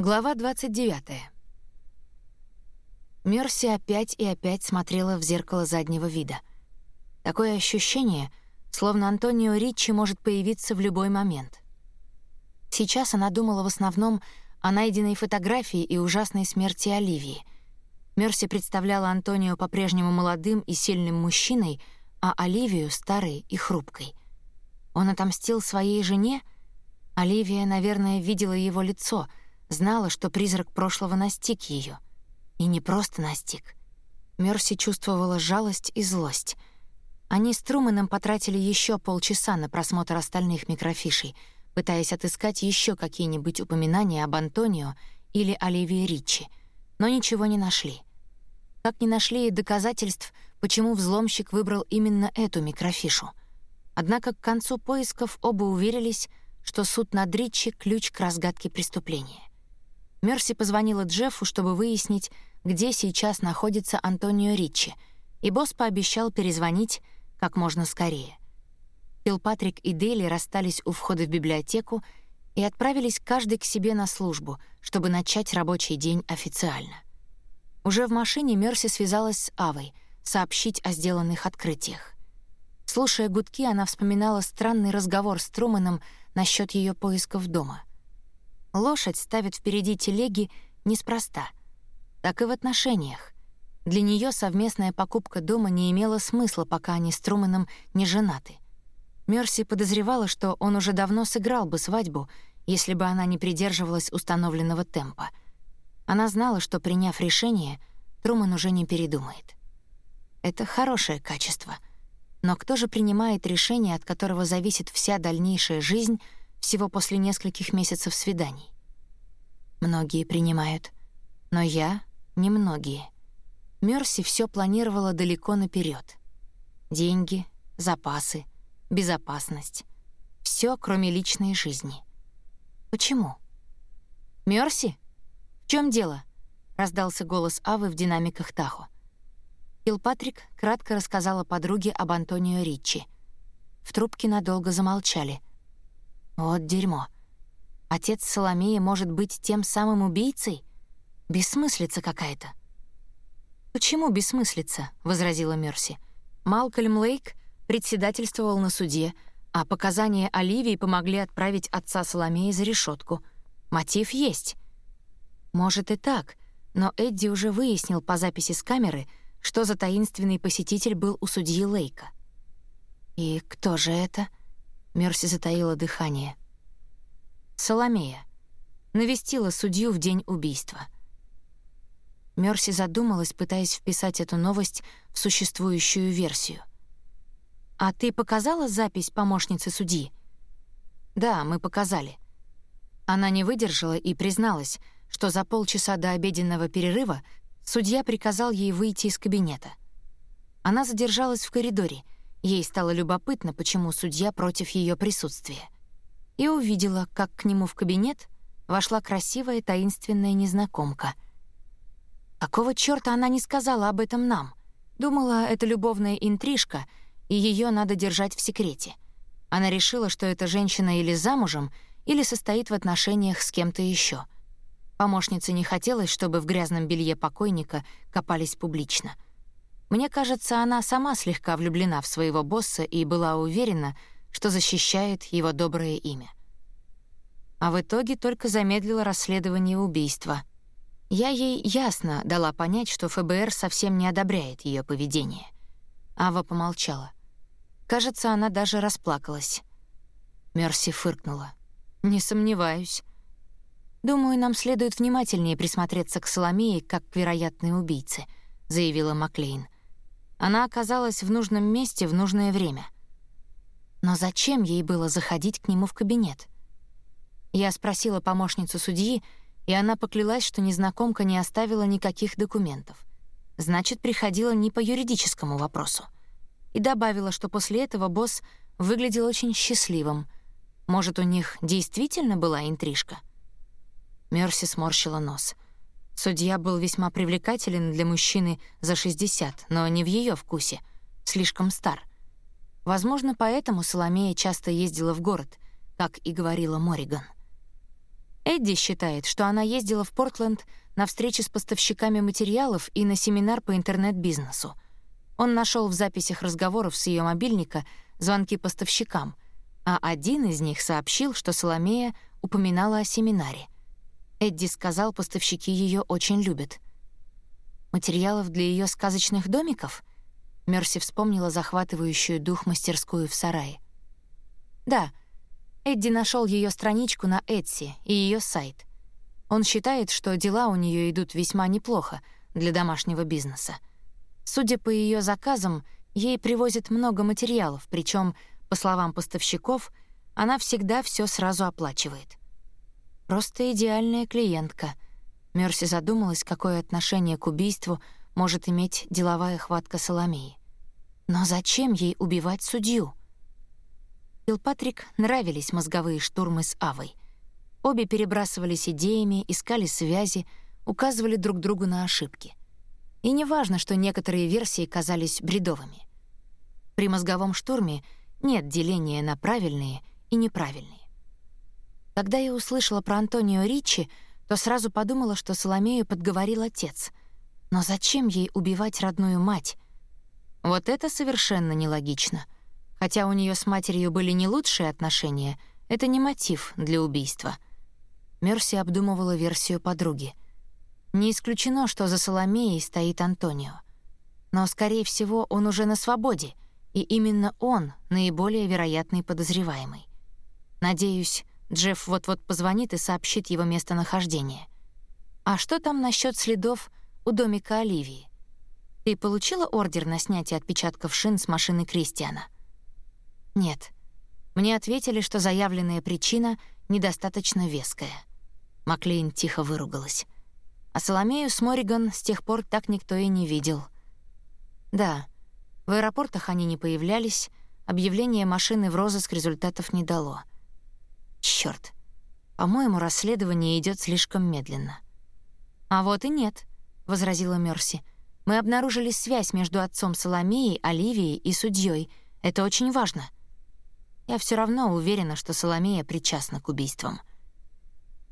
Глава 29. Мерси опять и опять смотрела в зеркало заднего вида. Такое ощущение, словно Антонио Риччи может появиться в любой момент. Сейчас она думала в основном о найденной фотографии и ужасной смерти Оливии. Мерси представляла Антонио по-прежнему молодым и сильным мужчиной, а Оливию — старой и хрупкой. Он отомстил своей жене? Оливия, наверное, видела его лицо — знала, что призрак прошлого настиг ее. И не просто настиг. Мерси чувствовала жалость и злость. Они с Труманом потратили еще полчаса на просмотр остальных микрофишей, пытаясь отыскать еще какие-нибудь упоминания об Антонио или Оливии Ричи, но ничего не нашли. Как не нашли и доказательств, почему взломщик выбрал именно эту микрофишу. Однако к концу поисков оба уверились, что суд над Ричи — ключ к разгадке преступления. Мерси позвонила Джеффу, чтобы выяснить, где сейчас находится Антонио Риччи, и босс пообещал перезвонить как можно скорее. Патрик и Дейли расстались у входа в библиотеку и отправились каждый к себе на службу, чтобы начать рабочий день официально. Уже в машине Мерси связалась с Авой, сообщить о сделанных открытиях. Слушая гудки, она вспоминала странный разговор с Труманом насчет ее поисков дома. Лошадь ставит впереди телеги неспроста. Так и в отношениях. Для нее совместная покупка дома не имела смысла, пока они с Труманом не женаты. Мерси подозревала, что он уже давно сыграл бы свадьбу, если бы она не придерживалась установленного темпа. Она знала, что, приняв решение, Труман уже не передумает. Это хорошее качество. Но кто же принимает решение, от которого зависит вся дальнейшая жизнь — всего после нескольких месяцев свиданий. Многие принимают, но я — немногие. Мерси все планировала далеко наперед. Деньги, запасы, безопасность. Все, кроме личной жизни. Почему? Мерси? В чем дело? раздался голос Авы в динамиках Тахо. Килпатрик кратко рассказала подруге об Антонио Риччи. В трубке надолго замолчали — вот дерьмо. Отец Соломеи может быть тем самым убийцей? Бессмыслица какая-то. «Почему бессмыслица?» — возразила Мерси. Малкольм Лейк председательствовал на суде, а показания Оливии помогли отправить отца Соломеи за решетку. Мотив есть. Может и так, но Эдди уже выяснил по записи с камеры, что за таинственный посетитель был у судьи Лейка. И кто же это? Мерси затаила дыхание. Соломея. Навестила судью в день убийства. Мерси задумалась, пытаясь вписать эту новость в существующую версию. «А ты показала запись помощницы судьи?» «Да, мы показали». Она не выдержала и призналась, что за полчаса до обеденного перерыва судья приказал ей выйти из кабинета. Она задержалась в коридоре — Ей стало любопытно, почему судья против ее присутствия. И увидела, как к нему в кабинет вошла красивая таинственная незнакомка. Какого чёрта она не сказала об этом нам? Думала, это любовная интрижка, и ее надо держать в секрете. Она решила, что эта женщина или замужем, или состоит в отношениях с кем-то еще. Помощнице не хотелось, чтобы в грязном белье покойника копались публично — мне кажется, она сама слегка влюблена в своего босса и была уверена, что защищает его доброе имя. А в итоге только замедлила расследование убийства. Я ей ясно дала понять, что ФБР совсем не одобряет ее поведение. Ава помолчала. Кажется, она даже расплакалась. Мерси фыркнула. «Не сомневаюсь. Думаю, нам следует внимательнее присмотреться к Соломее как к вероятной убийце», — заявила Маклейн. Она оказалась в нужном месте в нужное время. Но зачем ей было заходить к нему в кабинет? Я спросила помощницу судьи, и она поклялась, что незнакомка не оставила никаких документов. Значит, приходила не по юридическому вопросу. И добавила, что после этого босс выглядел очень счастливым. Может, у них действительно была интрижка? Мерси сморщила нос — Судья был весьма привлекателен для мужчины за 60, но не в ее вкусе, слишком стар. Возможно, поэтому Соломея часто ездила в город, как и говорила Мориган. Эдди считает, что она ездила в Портленд на встречи с поставщиками материалов и на семинар по интернет-бизнесу. Он нашел в записях разговоров с ее мобильника звонки поставщикам, а один из них сообщил, что Соломея упоминала о семинаре. Эдди сказал, поставщики ее очень любят. Материалов для ее сказочных домиков? Мерси вспомнила захватывающую дух мастерскую в сарае. Да, Эдди нашел ее страничку на Etsy и ее сайт. Он считает, что дела у нее идут весьма неплохо для домашнего бизнеса. Судя по ее заказам, ей привозят много материалов, причем, по словам поставщиков, она всегда все сразу оплачивает. Просто идеальная клиентка. Мерси задумалась, какое отношение к убийству может иметь деловая хватка Соломеи. Но зачем ей убивать судью? Килпатрик нравились мозговые штурмы с Авой. Обе перебрасывались идеями, искали связи, указывали друг другу на ошибки. И не важно, что некоторые версии казались бредовыми. При мозговом штурме нет деления на правильные и неправильные. Когда я услышала про Антонио Ричи, то сразу подумала, что Соломею подговорил отец. Но зачем ей убивать родную мать? Вот это совершенно нелогично — Хотя у нее с матерью были не лучшие отношения, это не мотив для убийства. Мерси обдумывала версию подруги. Не исключено, что за Соломеей стоит Антонио. Но, скорее всего, он уже на свободе, и именно он наиболее вероятный подозреваемый. Надеюсь, Джефф вот-вот позвонит и сообщит его местонахождение. А что там насчет следов у домика Оливии? Ты получила ордер на снятие отпечатков шин с машины Кристиана? Нет. Мне ответили, что заявленная причина недостаточно веская. Маклейн тихо выругалась. А Соломею с Мориган с тех пор так никто и не видел. Да, в аэропортах они не появлялись, объявление машины в розыск результатов не дало. Чёрт. По-моему, расследование идет слишком медленно. А вот и нет, возразила Мерси. Мы обнаружили связь между отцом Соломеи, Оливией и судьей. Это очень важно. Я все равно уверена, что Соломея причастна к убийствам.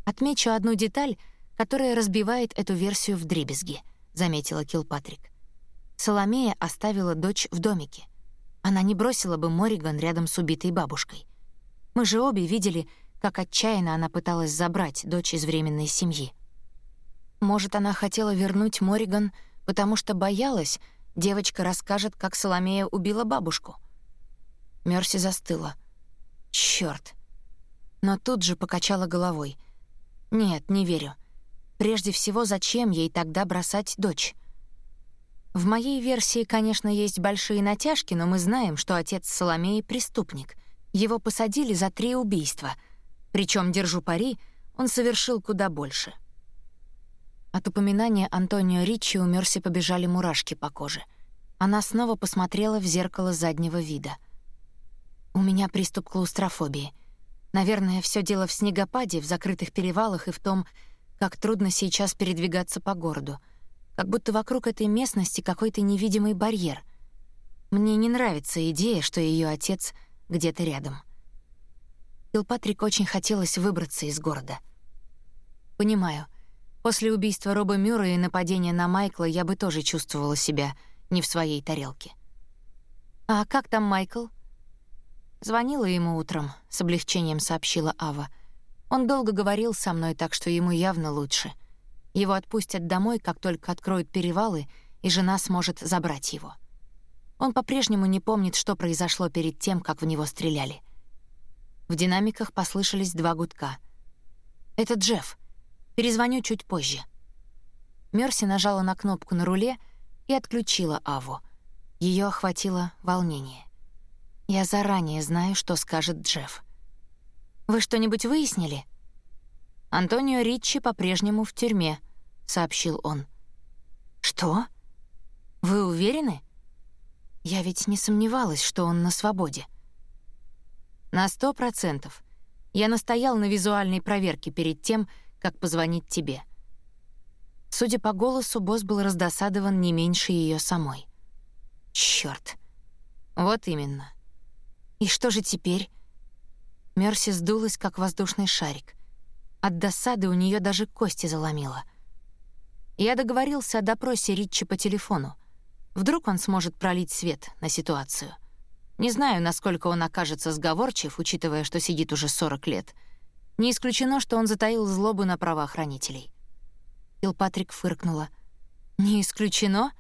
Отмечу одну деталь, которая разбивает эту версию в дребезги, заметила Килпатрик. Соломея оставила дочь в домике. Она не бросила бы Мориган рядом с убитой бабушкой. Мы же обе видели, как отчаянно она пыталась забрать дочь из временной семьи. Может, она хотела вернуть Мориган, потому что боялась, девочка расскажет, как Соломея убила бабушку. Мерси застыла — Чёрт. Но тут же покачала головой. Нет, не верю. Прежде всего, зачем ей тогда бросать дочь? В моей версии, конечно, есть большие натяжки, но мы знаем, что отец Соломеи — преступник. Его посадили за три убийства. Причем, держу пари, он совершил куда больше. От упоминания Антонио Ричи у Мерси побежали мурашки по коже. Она снова посмотрела в зеркало заднего вида — у меня приступ клаустрофобии. Наверное, все дело в снегопаде, в закрытых перевалах и в том, как трудно сейчас передвигаться по городу. Как будто вокруг этой местности какой-то невидимый барьер. Мне не нравится идея, что ее отец где-то рядом. Килпатрик очень хотелось выбраться из города. Понимаю. После убийства Роба Мюра и нападения на Майкла я бы тоже чувствовала себя не в своей тарелке. «А как там Майкл?» Звонила ему утром, с облегчением сообщила Ава. Он долго говорил со мной, так что ему явно лучше. Его отпустят домой, как только откроют перевалы, и жена сможет забрать его. Он по-прежнему не помнит, что произошло перед тем, как в него стреляли. В динамиках послышались два гудка. «Это Джефф. Перезвоню чуть позже». Мерси нажала на кнопку на руле и отключила Аву. Ее охватило волнение. Я заранее знаю, что скажет Джефф. «Вы что-нибудь выяснили?» «Антонио Риччи по-прежнему в тюрьме», — сообщил он. «Что? Вы уверены?» Я ведь не сомневалась, что он на свободе. «На сто процентов. Я настоял на визуальной проверке перед тем, как позвонить тебе». Судя по голосу, босс был раздосадован не меньше ее самой. Черт! Вот именно. И что же теперь? Мерси сдулась, как воздушный шарик. От досады у нее даже кости заломило. Я договорился о допросе Ричи по телефону. Вдруг он сможет пролить свет на ситуацию. Не знаю, насколько он окажется сговорчив, учитывая, что сидит уже 40 лет. Не исключено, что он затаил злобу на правоохранителей. Килпатрик фыркнула. «Не исключено?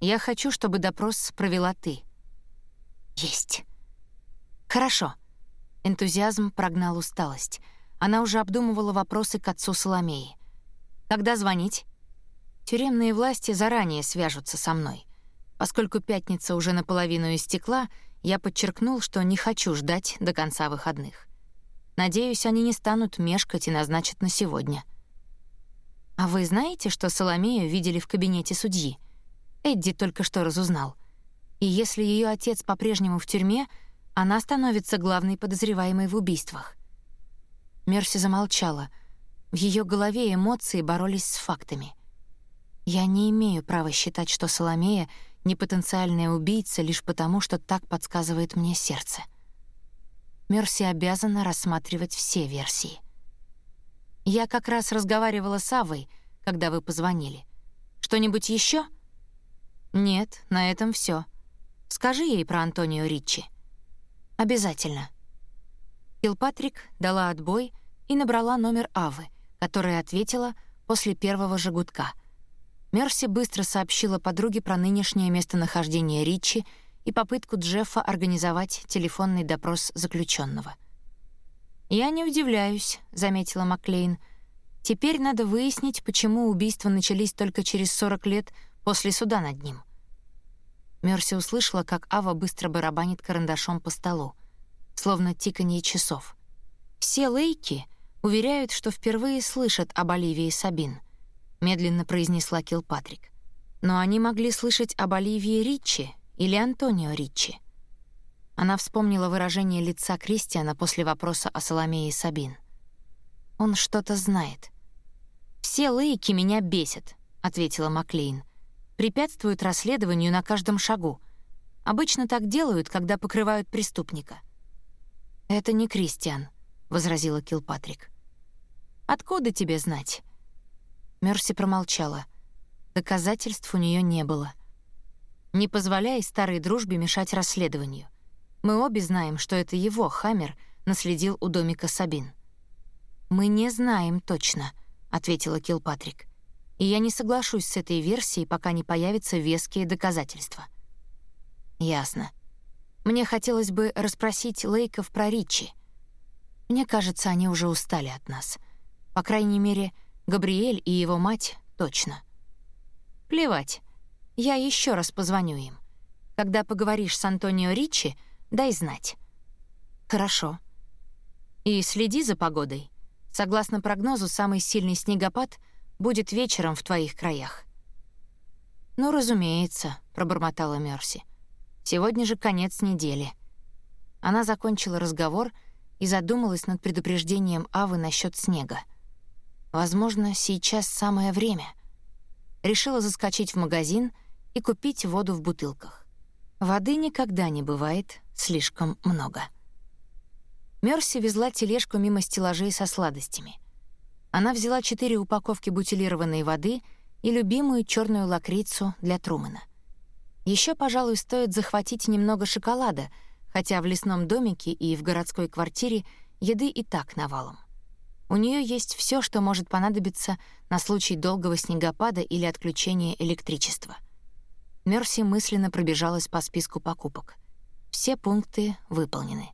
Я хочу, чтобы допрос провела ты». «Есть». «Хорошо». Энтузиазм прогнал усталость. Она уже обдумывала вопросы к отцу Соломеи. «Когда звонить?» «Тюремные власти заранее свяжутся со мной. Поскольку пятница уже наполовину истекла, я подчеркнул, что не хочу ждать до конца выходных. Надеюсь, они не станут мешкать и назначат на сегодня. А вы знаете, что Соломею видели в кабинете судьи? Эдди только что разузнал. И если ее отец по-прежнему в тюрьме, она становится главной подозреваемой в убийствах. Мерси замолчала. В ее голове эмоции боролись с фактами. Я не имею права считать, что Соломея — не потенциальная убийца лишь потому, что так подсказывает мне сердце. Мерси обязана рассматривать все версии. Я как раз разговаривала с Авой, когда вы позвонили. Что-нибудь еще? Нет, на этом все. Скажи ей про Антонио Риччи. Обязательно. Килпатрик дала отбой и набрала номер Авы, которая ответила после первого же гудка — Мерси быстро сообщила подруге про нынешнее местонахождение Ричи и попытку Джеффа организовать телефонный допрос заключенного. «Я не удивляюсь», — заметила Маклейн. «Теперь надо выяснить, почему убийства начались только через 40 лет после суда над ним». Мерси услышала, как Ава быстро барабанит карандашом по столу, словно тиканье часов. Все лейки уверяют, что впервые слышат об Оливии Сабин — медленно произнесла Килпатрик. Но они могли слышать об Оливии Риччи или Антонио Риччи. Она вспомнила выражение лица Кристиана после вопроса о Соломее и Сабин. Он что-то знает. Все лейки меня бесят, ответила Маклейн. Препятствуют расследованию на каждом шагу. Обычно так делают, когда покрывают преступника. Это не Кристиан, возразила Килпатрик. Откуда тебе знать? Мерси промолчала. Доказательств у нее не было. Не позволяй старой дружбе мешать расследованию. Мы обе знаем, что это его, Хаммер, наследил у домика Сабин. «Мы не знаем точно», — ответила Килпатрик. «И я не соглашусь с этой версией, пока не появятся веские доказательства». «Ясно. Мне хотелось бы расспросить Лейков про Ричи. Мне кажется, они уже устали от нас. По крайней мере, Габриэль и его мать точно. Плевать. Я еще раз позвоню им. Когда поговоришь с Антонио Ричи, дай знать. Хорошо. И следи за погодой. Согласно прогнозу, самый сильный снегопад будет вечером в твоих краях. Ну, разумеется, пробормотала Мерси. Сегодня же конец недели. Она закончила разговор и задумалась над предупреждением Авы насчет снега. Возможно, сейчас самое время. Решила заскочить в магазин и купить воду в бутылках. Воды никогда не бывает слишком много. Мерси везла тележку мимо стеллажей со сладостями. Она взяла четыре упаковки бутилированной воды и любимую черную лакрицу для Трумана. Еще, пожалуй, стоит захватить немного шоколада, хотя в лесном домике и в городской квартире еды и так навалом. У нее есть все, что может понадобиться на случай долгого снегопада или отключения электричества. Мерси мысленно пробежалась по списку покупок. Все пункты выполнены.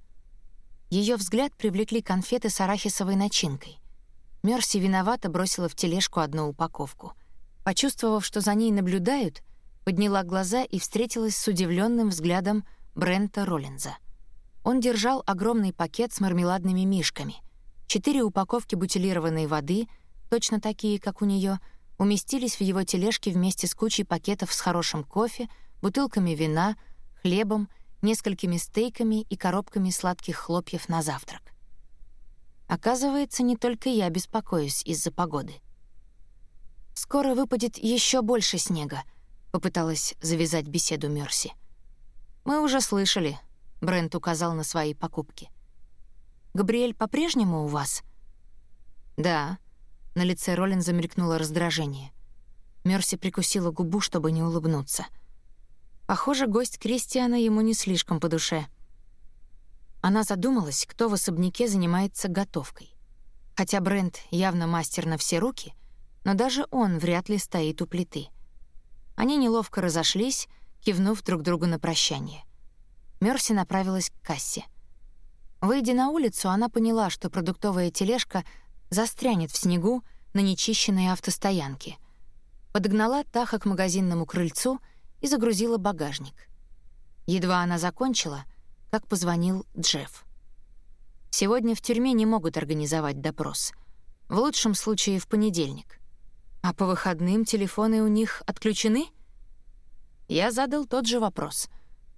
Ее взгляд привлекли конфеты с арахисовой начинкой. Мерси виновато бросила в тележку одну упаковку. Почувствовав, что за ней наблюдают, подняла глаза и встретилась с удивленным взглядом Брента Роллинза. Он держал огромный пакет с мармеладными мишками — Четыре упаковки бутилированной воды, точно такие, как у нее, уместились в его тележке вместе с кучей пакетов с хорошим кофе, бутылками вина, хлебом, несколькими стейками и коробками сладких хлопьев на завтрак. Оказывается, не только я беспокоюсь из-за погоды. «Скоро выпадет еще больше снега», — попыталась завязать беседу Мерси. «Мы уже слышали», — Брент указал на свои покупки. Габриэль по-прежнему у вас?» «Да». На лице Ролин замелькнуло раздражение. Мерси прикусила губу, чтобы не улыбнуться. Похоже, гость Кристиана ему не слишком по душе. Она задумалась, кто в особняке занимается готовкой. Хотя Брент явно мастер на все руки, но даже он вряд ли стоит у плиты. Они неловко разошлись, кивнув друг другу на прощание. Мерси направилась к кассе. Выйдя на улицу, она поняла, что продуктовая тележка застрянет в снегу на нечищенной автостоянке. Подогнала Таха к магазинному крыльцу и загрузила багажник. Едва она закончила, как позвонил Джефф. Сегодня в тюрьме не могут организовать допрос. В лучшем случае в понедельник. А по выходным телефоны у них отключены? Я задал тот же вопрос.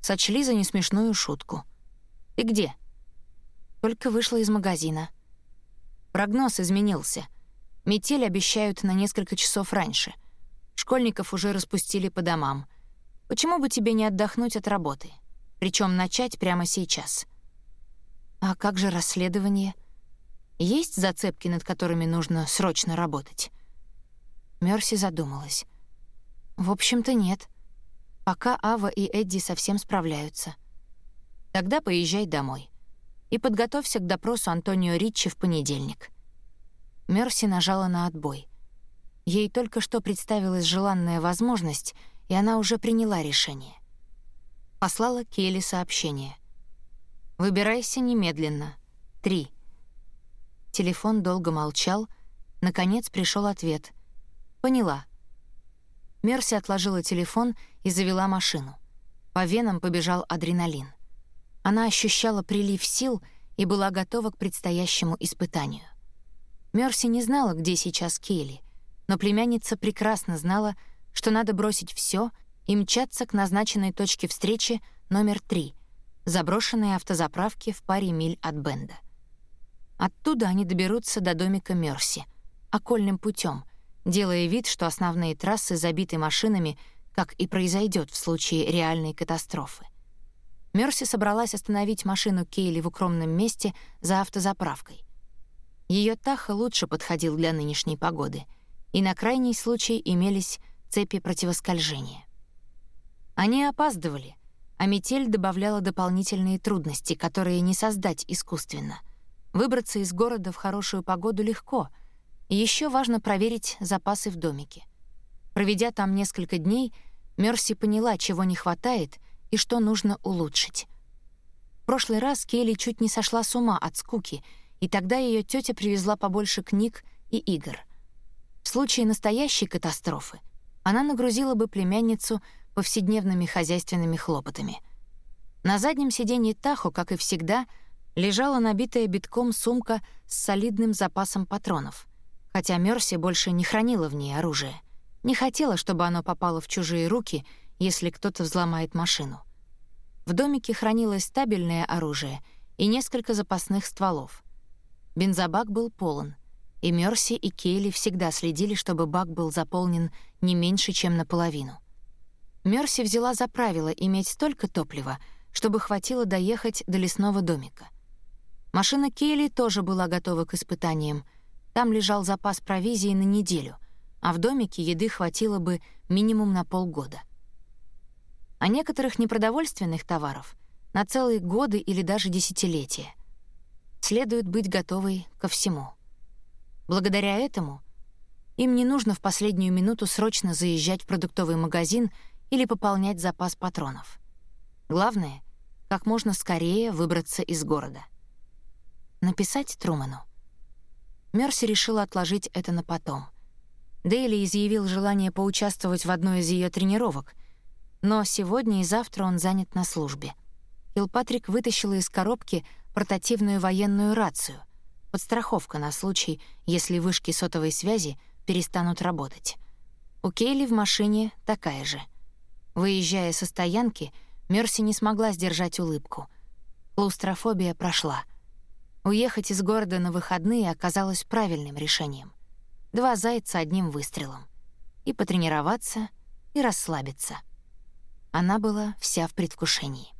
Сочли за несмешную шутку. «И где?» Только вышла из магазина. Прогноз изменился. Метель обещают на несколько часов раньше. Школьников уже распустили по домам. Почему бы тебе не отдохнуть от работы? Причем начать прямо сейчас. А как же расследование? Есть зацепки, над которыми нужно срочно работать? Мерси задумалась. В общем-то, нет. Пока Ава и Эдди совсем справляются. Тогда поезжай домой. И подготовься к допросу Антонио Риччи в понедельник. Мерси нажала на отбой. Ей только что представилась желанная возможность, и она уже приняла решение. Послала Келли сообщение. «Выбирайся немедленно. Три». Телефон долго молчал, наконец пришел ответ — Поняла. Мерси отложила телефон и завела машину. По венам побежал адреналин. Она ощущала прилив сил и была готова к предстоящему испытанию. Мерси не знала, где сейчас Келли, но племянница прекрасно знала, что надо бросить все и мчаться к назначенной точке встречи номер три, заброшенной автозаправке в паре миль от Бенда. Оттуда они доберутся до домика Мерси, окольным путем, делая вид, что основные трассы забиты машинами, как и произойдет в случае реальной катастрофы. Мерси собралась остановить машину Кейли в укромном месте за автозаправкой. Ее Таха лучше подходил для нынешней погоды, и на крайний случай имелись цепи противоскольжения. Они опаздывали, а метель добавляла дополнительные трудности, которые не создать искусственно. Выбраться из города в хорошую погоду легко — еще важно проверить запасы в домике. Проведя там несколько дней, Мерси поняла, чего не хватает и что нужно улучшить. В прошлый раз Келли чуть не сошла с ума от скуки, и тогда ее тетя привезла побольше книг и игр. В случае настоящей катастрофы она нагрузила бы племянницу повседневными хозяйственными хлопотами. На заднем сиденье Тахо, как и всегда, лежала набитая битком сумка с солидным запасом патронов — хотя Мерси больше не хранила в ней оружие. Не хотела, чтобы оно попало в чужие руки, если кто-то взломает машину. В домике хранилось стабильное оружие и несколько запасных стволов. Бензобак был полон, и Мерси и Кейли всегда следили, чтобы бак был заполнен не меньше, чем наполовину. Мерси взяла за правило иметь столько топлива, чтобы хватило доехать до лесного домика. Машина Кейли тоже была готова к испытаниям — там лежал запас провизии на неделю, а в домике еды хватило бы минимум на полгода. А некоторых непродовольственных товаров — на целые годы или даже десятилетия. Следует быть готовой ко всему. Благодаря этому им не нужно в последнюю минуту срочно заезжать в продуктовый магазин или пополнять запас патронов. Главное — как можно скорее выбраться из города. Написать Труману. Мерси решила отложить это на потом. Дейли изъявил желание поучаствовать в одной из ее тренировок, но сегодня и завтра он занят на службе. Килпатрик вытащила из коробки портативную военную рацию, подстраховка на случай, если вышки сотовой связи перестанут работать. У Кейли в машине такая же. Выезжая со стоянки, Мерси не смогла сдержать улыбку. Клаустрофобия прошла. Уехать из города на выходные оказалось правильным решением. Два зайца одним выстрелом. И потренироваться, и расслабиться. Она была вся в предвкушении.